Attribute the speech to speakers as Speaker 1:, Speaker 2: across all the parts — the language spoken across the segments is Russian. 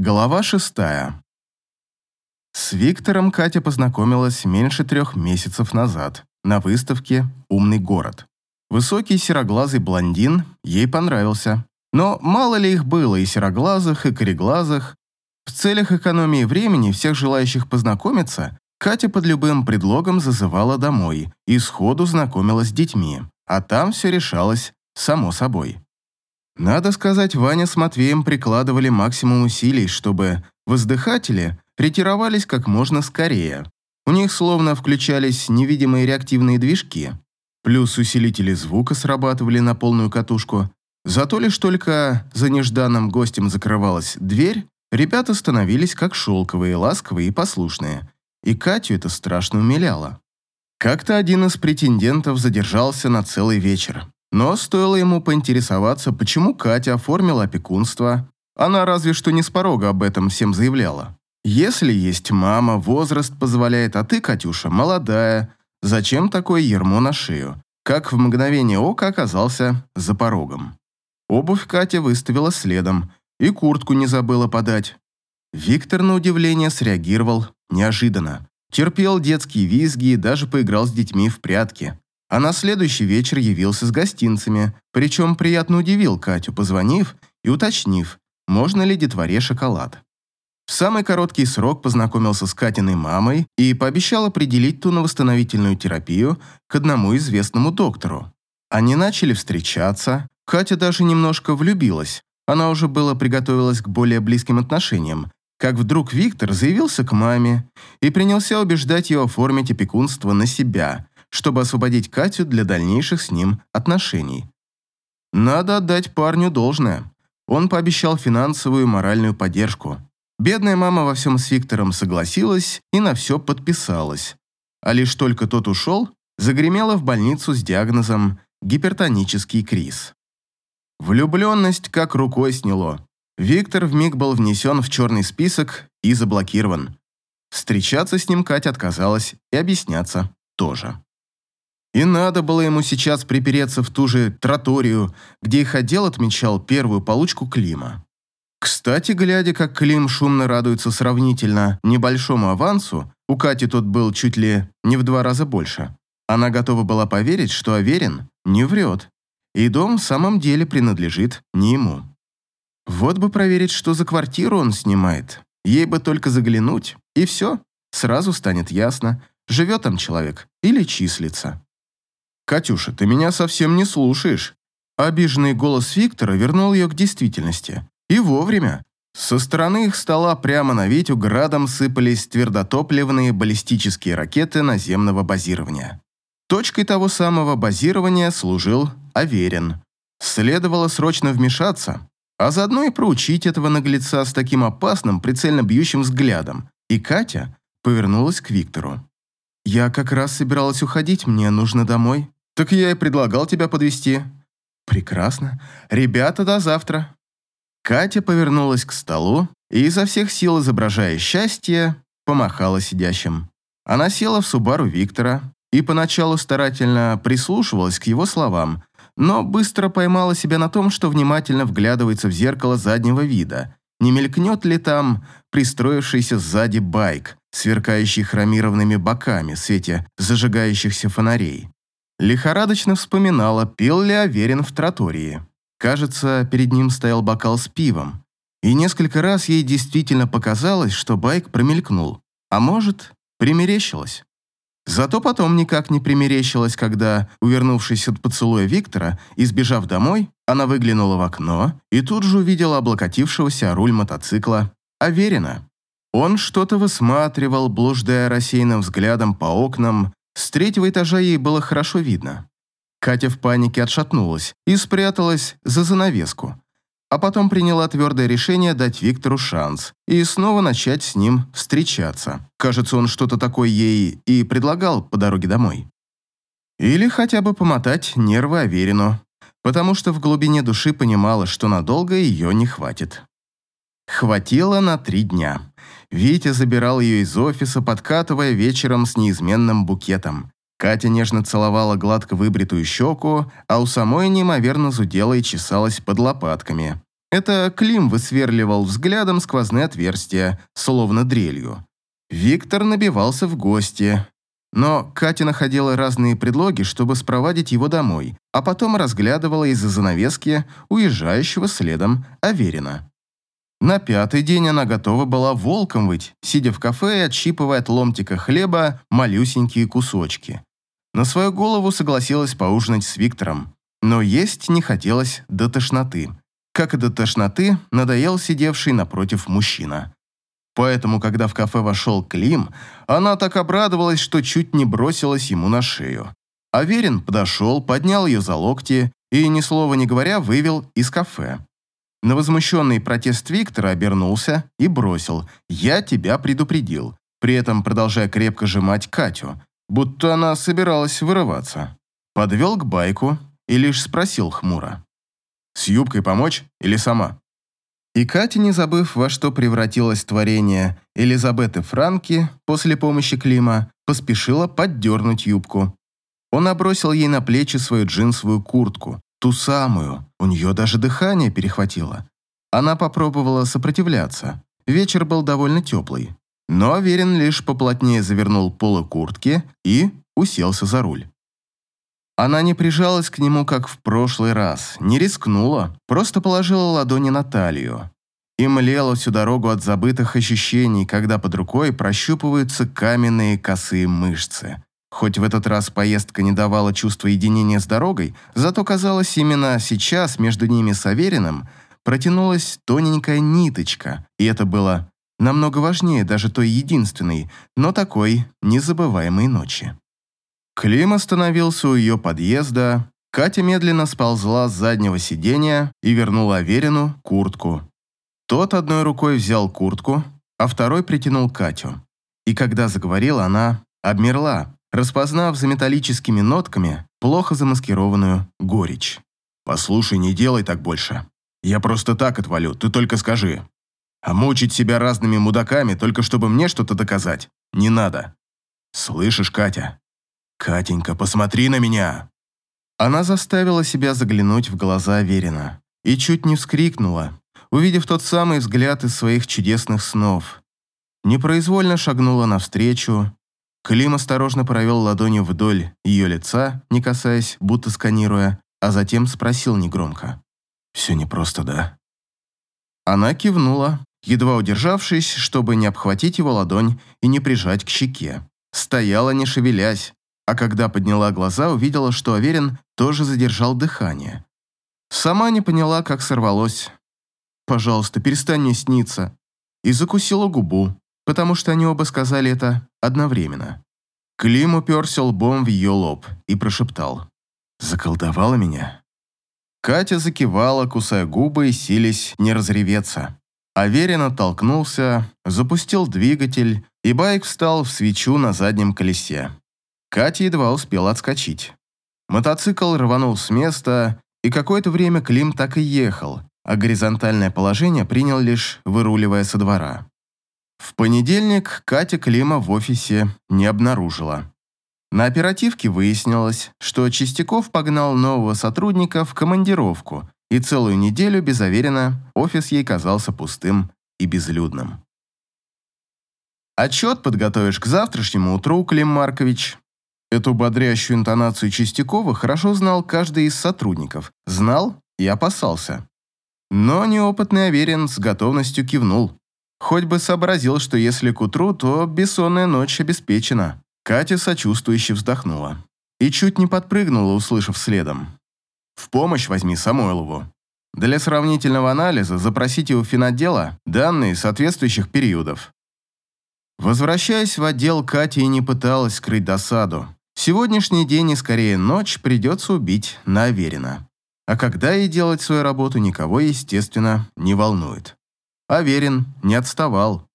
Speaker 1: Глава шестая. С Виктором Катя познакомилась меньше трех месяцев назад на выставке «Умный город». Высокий сероглазый блондин ей понравился. Но мало ли их было и сероглазых, и кореглазых. В целях экономии времени всех желающих познакомиться Катя под любым предлогом зазывала домой и сходу знакомилась с детьми, а там все решалось само собой. Надо сказать, Ваня с Матвеем прикладывали максимум усилий, чтобы воздыхатели ретировались как можно скорее. У них словно включались невидимые реактивные движки. Плюс усилители звука срабатывали на полную катушку. Зато лишь только за нежданным гостем закрывалась дверь, ребята становились как шелковые, ласковые и послушные. И Катю это страшно умиляло. Как-то один из претендентов задержался на целый вечер. Но стоило ему поинтересоваться, почему Катя оформила опекунство, она разве что не с порога об этом всем заявляла. Если есть мама, возраст позволяет, а ты, Катюша, молодая, зачем такое ермо на шею? Как в мгновение ока оказался за порогом. Обувь Катя выставила следом и куртку не забыла подать. Виктор, на удивление, среагировал неожиданно. Терпел детские визги и даже поиграл с детьми в прятки. А на следующий вечер явился с гостинцами, причем приятно удивил Катю, позвонив и уточнив, можно ли детворе шоколад. В самый короткий срок познакомился с Катиной мамой и пообещал определить ту на восстановительную терапию к одному известному доктору. Они начали встречаться, Катя даже немножко влюбилась, она уже было приготовилась к более близким отношениям, как вдруг Виктор заявился к маме и принялся убеждать ее оформить опекунство на себя, чтобы освободить Катю для дальнейших с ним отношений. Надо отдать парню должное. Он пообещал финансовую и моральную поддержку. Бедная мама во всем с Виктором согласилась и на все подписалась. А лишь только тот ушел, загремела в больницу с диагнозом гипертонический криз. Влюбленность как рукой сняло. Виктор вмиг был внесен в черный список и заблокирован. Встречаться с ним Катя отказалась и объясняться тоже. И надо было ему сейчас припереться в ту же троторию, где их отдел отмечал первую получку Клима. Кстати, глядя, как Клим шумно радуется сравнительно небольшому авансу, у Кати тот был чуть ли не в два раза больше. Она готова была поверить, что Аверин не врет, и дом в самом деле принадлежит не ему. Вот бы проверить, что за квартиру он снимает. Ей бы только заглянуть, и все. Сразу станет ясно, живет там человек или числится. «Катюша, ты меня совсем не слушаешь». Обиженный голос Виктора вернул ее к действительности. И вовремя. Со стороны их стола прямо на Витю градом сыпались твердотопливные баллистические ракеты наземного базирования. Точкой того самого базирования служил Аверин. Следовало срочно вмешаться, а заодно и проучить этого наглеца с таким опасным, прицельно бьющим взглядом. И Катя повернулась к Виктору. «Я как раз собиралась уходить, мне нужно домой». «Так я и предлагал тебя подвести. «Прекрасно. Ребята, до завтра». Катя повернулась к столу и изо всех сил, изображая счастье, помахала сидящим. Она села в Субару Виктора и поначалу старательно прислушивалась к его словам, но быстро поймала себя на том, что внимательно вглядывается в зеркало заднего вида. Не мелькнет ли там пристроившийся сзади байк, сверкающий хромированными боками в свете зажигающихся фонарей? Лихорадочно вспоминала, пил ли Аверин в тротории. Кажется, перед ним стоял бокал с пивом. И несколько раз ей действительно показалось, что байк промелькнул. А может, примерещилось. Зато потом никак не примерещилась, когда, увернувшись от поцелуя Виктора и сбежав домой, она выглянула в окно и тут же увидела облокотившегося руль мотоцикла Аверина. Он что-то высматривал, блуждая рассеянным взглядом по окнам. С третьего этажа ей было хорошо видно. Катя в панике отшатнулась и спряталась за занавеску, а потом приняла твердое решение дать Виктору шанс и снова начать с ним встречаться. Кажется, он что-то такое ей и предлагал по дороге домой. Или хотя бы помотать нервы Аверину, потому что в глубине души понимала, что надолго ее не хватит. Хватило на три дня. Витя забирал ее из офиса, подкатывая вечером с неизменным букетом. Катя нежно целовала гладко выбритую щеку, а у самой неимоверно зудела и чесалась под лопатками. Это Клим высверливал взглядом сквозные отверстия, словно дрелью. Виктор набивался в гости, но Катя находила разные предлоги, чтобы спровадить его домой, а потом разглядывала из-за занавески уезжающего следом Аверина. На пятый день она готова была волком выть, сидя в кафе и отщипывая от ломтика хлеба малюсенькие кусочки. На свою голову согласилась поужинать с Виктором, но есть не хотелось до тошноты. Как и до тошноты, надоел сидевший напротив мужчина. Поэтому, когда в кафе вошел Клим, она так обрадовалась, что чуть не бросилась ему на шею. Аверин подошел, поднял ее за локти и, ни слова не говоря, вывел из кафе. На возмущенный протест Виктора обернулся и бросил «Я тебя предупредил», при этом продолжая крепко сжимать Катю, будто она собиралась вырываться. Подвел к байку и лишь спросил хмуро. «С юбкой помочь или сама?» И Катя, не забыв, во что превратилось творение Элизабеты Франки после помощи Клима, поспешила поддернуть юбку. Он набросил ей на плечи свою джинсовую куртку, Ту самую. У нее даже дыхание перехватило. Она попробовала сопротивляться. Вечер был довольно теплый. Но Аверин лишь поплотнее завернул полы куртки и уселся за руль. Она не прижалась к нему, как в прошлый раз, не рискнула, просто положила ладони на талию. И млела всю дорогу от забытых ощущений, когда под рукой прощупываются каменные косые мышцы. Хоть в этот раз поездка не давала чувства единения с дорогой, зато казалось, именно сейчас между ними с Авериным протянулась тоненькая ниточка, и это было намного важнее даже той единственной, но такой незабываемой ночи. Клим остановился у ее подъезда, Катя медленно сползла с заднего сиденья и вернула Аверину куртку. Тот одной рукой взял куртку, а второй притянул Катю. И когда заговорила, она обмерла, распознав за металлическими нотками плохо замаскированную горечь. «Послушай, не делай так больше. Я просто так отвалю, ты только скажи. А мучить себя разными мудаками, только чтобы мне что-то доказать, не надо. Слышишь, Катя? Катенька, посмотри на меня!» Она заставила себя заглянуть в глаза Верина и чуть не вскрикнула, увидев тот самый взгляд из своих чудесных снов. Непроизвольно шагнула навстречу, Клим осторожно провел ладонью вдоль ее лица, не касаясь, будто сканируя, а затем спросил негромко. «Все непросто, да?» Она кивнула, едва удержавшись, чтобы не обхватить его ладонь и не прижать к щеке. Стояла, не шевелясь, а когда подняла глаза, увидела, что Аверин тоже задержал дыхание. Сама не поняла, как сорвалось. «Пожалуйста, перестань мне сниться». И закусила губу, потому что они оба сказали это одновременно. Клим уперся лбом в ее лоб и прошептал. «Заколдовала меня?» Катя закивала, кусая губы и сились не разреветься. Аверин оттолкнулся, запустил двигатель, и байк встал в свечу на заднем колесе. Катя едва успела отскочить. Мотоцикл рванул с места, и какое-то время Клим так и ехал, а горизонтальное положение принял лишь выруливая со двора. В понедельник Катя Клима в офисе не обнаружила. На оперативке выяснилось, что Чистяков погнал нового сотрудника в командировку, и целую неделю без офис ей казался пустым и безлюдным. «Отчет подготовишь к завтрашнему утру, Клим Маркович». Эту бодрящую интонацию Чистякова хорошо знал каждый из сотрудников, знал и опасался. Но неопытный Аверин с готовностью кивнул. Хоть бы сообразил, что если к утру, то бессонная ночь обеспечена. Катя сочувствующе вздохнула. И чуть не подпрыгнула, услышав следом. В помощь возьми Самойлову. Для сравнительного анализа запросите у финотдела данные соответствующих периодов. Возвращаясь в отдел, Катя и не пыталась скрыть досаду. Сегодняшний день и скорее ночь придется убить на Аверина. А когда ей делать свою работу, никого, естественно, не волнует. Аверин не отставал.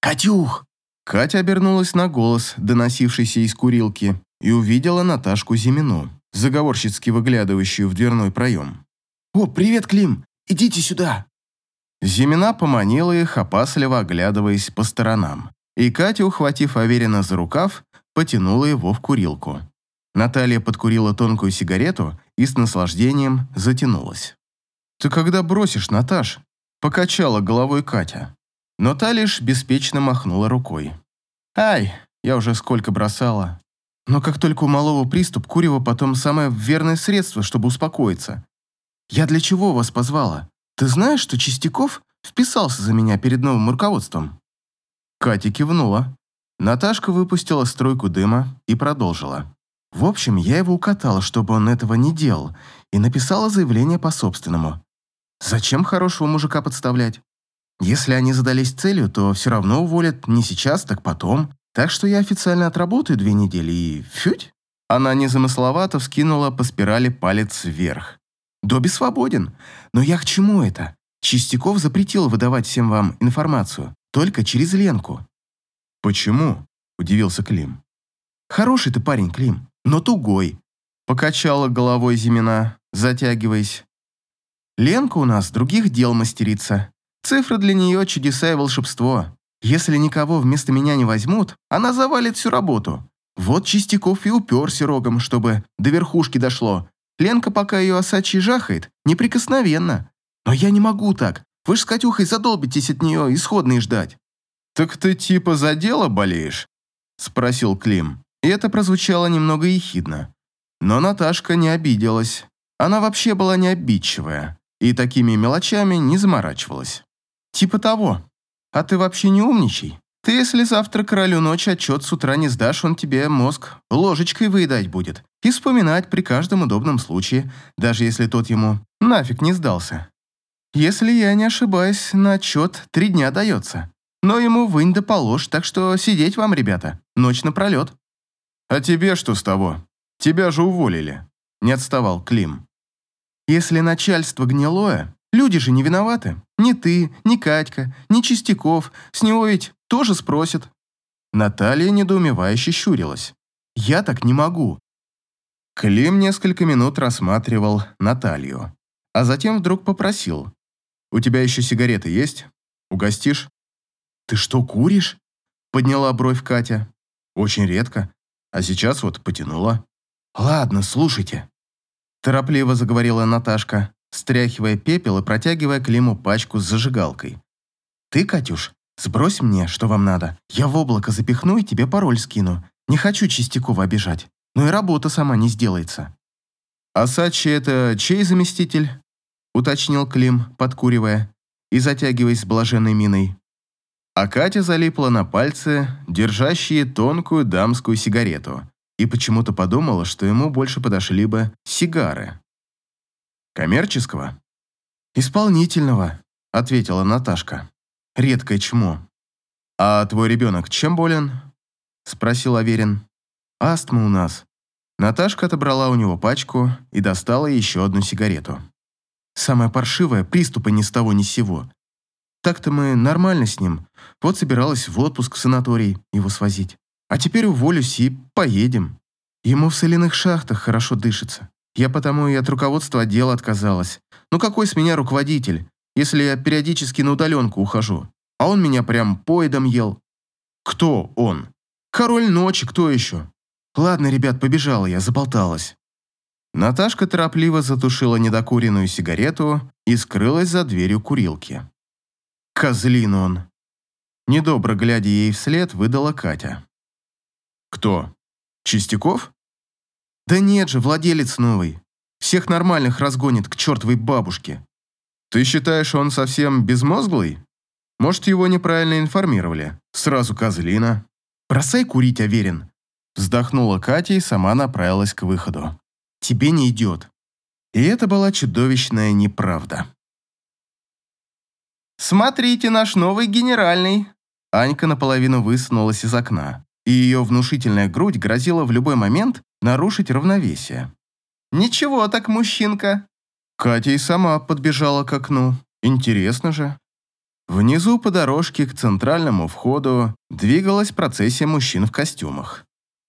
Speaker 2: «Катюх!»
Speaker 1: Катя обернулась на голос, доносившийся из курилки, и увидела Наташку Зимину, заговорщицки выглядывающую в дверной проем.
Speaker 2: «О, привет, Клим! Идите сюда!»
Speaker 1: Зимина поманила их, опасливо оглядываясь по сторонам, и Катя, ухватив Аверина за рукав, потянула его в курилку. Наталья подкурила тонкую сигарету и с наслаждением затянулась. «Ты когда бросишь, Наташ?» – покачала головой Катя. Но та лишь беспечно махнула рукой. «Ай, я уже сколько бросала. Но как только у малого приступ, курево потом самое верное средство, чтобы успокоиться. Я для чего вас позвала? Ты знаешь, что Чистяков вписался за меня перед новым руководством?» Катя кивнула. Наташка выпустила струйку дыма и продолжила. В общем, я его укатала, чтобы он этого не делал, и написала заявление по собственному. Зачем хорошего мужика подставлять? Если они задались целью, то все равно уволят не сейчас, так потом. Так что я официально отработаю две недели и... фють. Она незамысловато вскинула по спирали палец вверх. Добби свободен. Но я к чему это? Чистяков запретил выдавать всем вам информацию. Только через Ленку. «Почему?» – удивился Клим. «Хороший ты парень, Клим, но тугой», – покачала головой Зимина, затягиваясь. «Ленка у нас других дел мастерица. Цифры для нее чудеса и волшебство. Если никого вместо меня не возьмут, она завалит всю работу. Вот Чистяков и уперся рогом, чтобы до верхушки дошло. Ленка, пока ее осачий жахает, неприкосновенно. Но я не могу так. Вы ж с Катюхой задолбитесь от нее исходные ждать». «Так ты типа за дело болеешь?» – спросил Клим. И это прозвучало немного ехидно. Но Наташка не обиделась. Она вообще была не обидчивая и такими мелочами не заморачивалась. «Типа того. А ты вообще не умничай. Ты, если завтра королю ночи отчет с утра не сдашь, он тебе мозг ложечкой выедать будет и вспоминать при каждом удобном случае, даже если тот ему нафиг не сдался. Если я не ошибаюсь, на отчет три дня дается. Но ему вынь да положь, так что сидеть вам, ребята, ночь напролет». «А тебе что с того? Тебя же уволили», — не отставал Клим. «Если начальство гнилое, люди же не виноваты. Ни ты, ни Катька, ни Чистяков, с него ведь тоже спросят». Наталья недоумевающе щурилась. «Я так не могу». Клим несколько минут рассматривал Наталью, а затем вдруг попросил. «У тебя еще сигареты есть? Угостишь?» «Ты что, куришь?» — подняла бровь Катя. «Очень редко. А сейчас вот потянула». «Ладно, слушайте». Торопливо заговорила Наташка, стряхивая пепел и протягивая Климу пачку с зажигалкой. «Ты, Катюш, сбрось мне, что вам надо. Я в облако запихну и тебе пароль скину. Не хочу Чистякова обижать. Но и работа сама не сделается». «А Сачи это чей заместитель?» уточнил Клим, подкуривая и затягиваясь с блаженной миной а Катя залипла на пальцы, держащие тонкую дамскую сигарету, и почему-то подумала, что ему больше подошли бы сигары. «Коммерческого?» «Исполнительного», — ответила Наташка. «Редкое чмо». «А твой ребенок чем болен?» — спросил Аверин. «Астма у нас». Наташка отобрала у него пачку и достала еще одну сигарету. «Самое паршивое — приступы ни с того ни с сего. Так-то мы нормально с ним. Вот собиралась в отпуск в санаторий его свозить. А теперь уволюсь и поедем. Ему в соляных шахтах хорошо дышится. Я потому и от руководства отдела отказалась. Ну какой с меня руководитель, если я периодически на удаленку ухожу? А он меня прям поедом ел. Кто он? Король ночи, кто еще? Ладно, ребят, побежала я, заболталась. Наташка торопливо затушила недокуренную сигарету и скрылась за дверью курилки. Козлин он. Недобро глядя ей вслед, выдала Катя. Кто? Чистяков? Да нет же, владелец новый. Всех нормальных разгонит к чертовой бабушке. Ты считаешь, он совсем безмозглый? Может, его неправильно информировали? Сразу козлина. Бросай курить, Аверин. Вздохнула Катя и сама направилась к выходу. Тебе не идет. И это была чудовищная неправда. «Смотрите, наш новый генеральный!» Анька наполовину высунулась из окна, и ее внушительная грудь грозила в любой момент нарушить равновесие. «Ничего так, мужчинка!» Катя и сама подбежала к окну. Интересно же. Внизу по дорожке к центральному входу двигалась процессия мужчин в костюмах.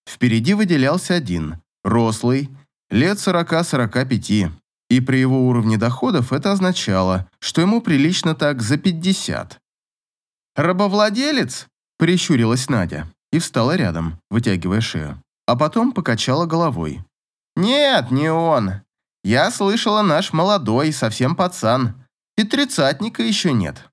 Speaker 1: Впереди выделялся один, рослый, лет 40-45, и при его уровне доходов это означало, что ему прилично так за 50. «Рабовладелец?» – прищурилась Надя и встала рядом, вытягивая шею, а потом покачала головой. «Нет, не он. Я слышала, наш молодой, совсем пацан. И тридцатника еще нет».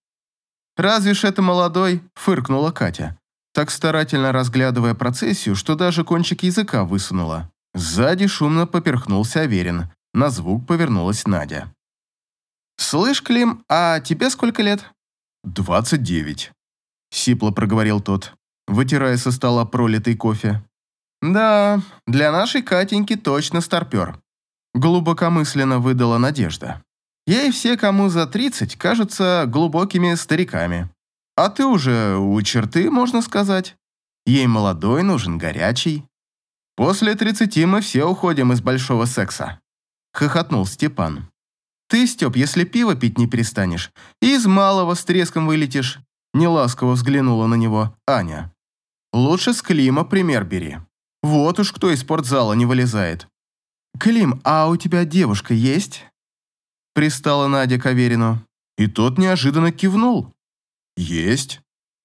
Speaker 1: «Разве ж это молодой?» – фыркнула Катя, так старательно разглядывая процессию, что даже кончик языка высунула. Сзади шумно поперхнулся Аверин. На звук повернулась Надя. «Слышь, Клим, а тебе сколько лет?»
Speaker 2: «Двадцать девять», —
Speaker 1: сипло проговорил тот, вытирая со стола пролитый кофе. «Да, для нашей Катеньки точно старпер», — глубокомысленно выдала Надежда. «Ей все, кому за тридцать, кажутся глубокими стариками. А ты уже у черты, можно сказать. Ей молодой нужен, горячий. После тридцати мы все уходим из большого секса», — хохотнул Степан. «Ты, Степ, если пиво пить не перестанешь, из малого с треском вылетишь», — неласково взглянула на него Аня. «Лучше с Клима пример бери». Вот уж кто из спортзала не вылезает. «Клим, а у тебя девушка есть?» Пристала Надя к Аверину, и тот неожиданно кивнул. «Есть.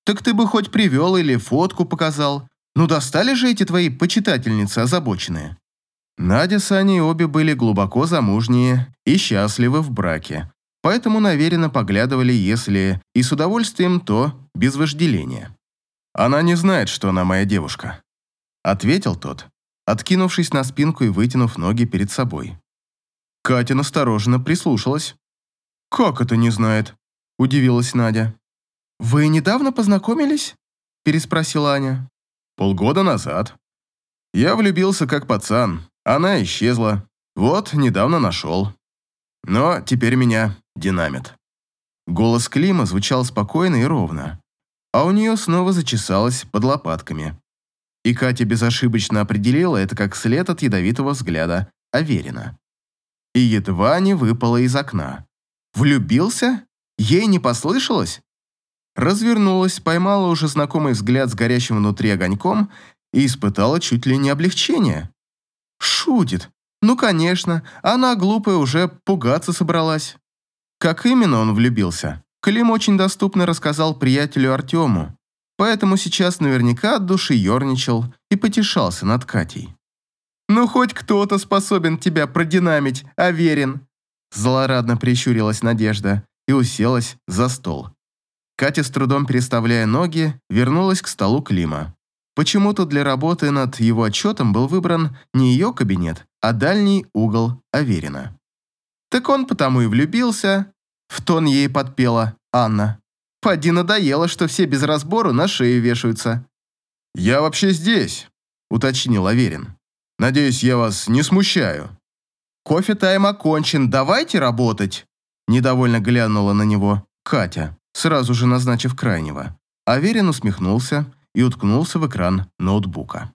Speaker 1: Так ты бы хоть привел или фотку показал. Ну достали же эти твои почитательницы озабоченные». Надя с Аней обе были глубоко замужние и счастливы в браке, поэтому наверенно поглядывали, если и с удовольствием, то без вожделения. Она не знает, что она моя девушка. Ответил тот, откинувшись на спинку и вытянув ноги перед собой. Катя настороженно прислушалась. «Как это не знает?» – удивилась Надя. «Вы недавно познакомились?» – переспросила Аня. «Полгода назад. Я влюбился как пацан, она исчезла. Вот, недавно нашел. Но теперь меня динамит». Голос Клима звучал спокойно и ровно, а у нее снова зачесалось под лопатками. И Катя безошибочно определила это как след от ядовитого взгляда Аверина. И едва не выпала из окна. Влюбился? Ей не послышалось? Развернулась, поймала уже знакомый взгляд с горящим внутри огоньком и испытала чуть ли не облегчение. Шутит. Ну, конечно, она, глупая, уже пугаться собралась. Как именно он влюбился? Клим очень доступно рассказал приятелю Артему, поэтому сейчас наверняка от души ерничал и потешался над Катей. «Ну, хоть кто-то способен тебя продинамить, Аверин!» Злорадно прищурилась Надежда и уселась за стол. Катя, с трудом переставляя ноги, вернулась к столу Клима. Почему-то для работы над его отчетом был выбран не ее кабинет, а дальний угол Аверина. Так он потому и влюбился, в тон ей подпела Анна. Поди надоело, что все без разбору на шею вешаются. «Я вообще здесь», — уточнил Аверин. «Надеюсь, я вас не смущаю». «Кофе-тайм окончен, давайте работать», — недовольно глянула на него Катя, сразу же назначив крайнего. Аверин усмехнулся и уткнулся в экран ноутбука.